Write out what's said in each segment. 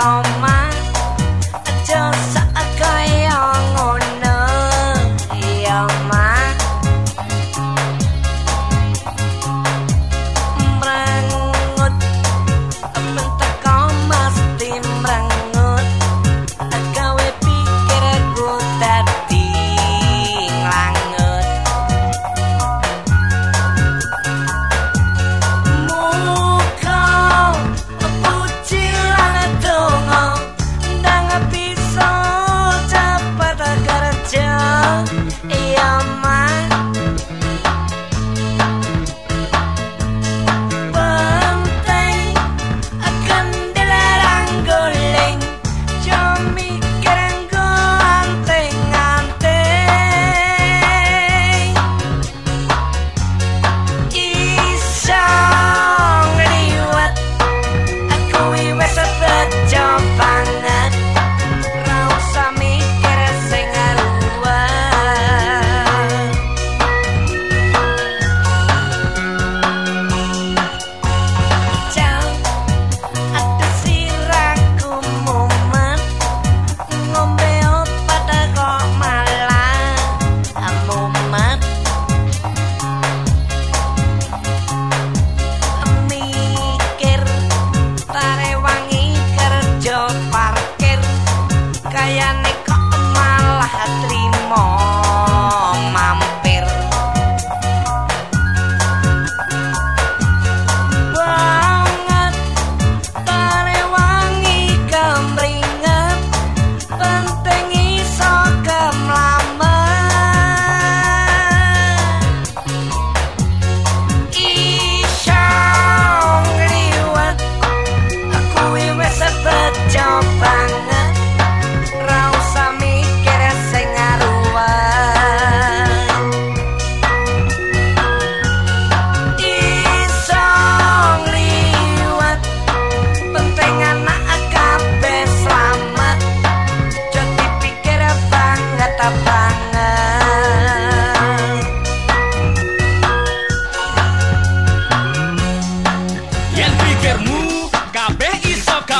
palmo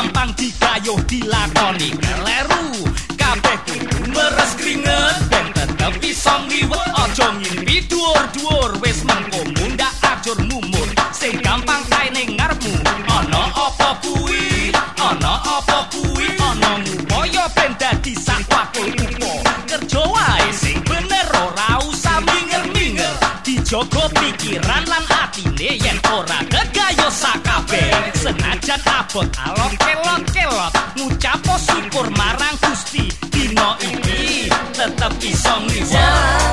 gampang dikayuh dilakoni leru kabeh meres kringet ben tetep iso ngiwet aja ngimpi dhuwur-dhuwur. Wis mengko munda ajur mumur sing gampang kae ning ngarepmu ana apa kuwi? Ana apa kuwi? Ana mu kaya ben dadi sang wakil upo kerja wae sing bener ora usah minger-minger. Dijogo pikiran lan atine yen ora gegayo sakabeh. dan abot alon kelot kelot. Ngucapo syukur marang Gusti. Dino ini tetep iso ngisor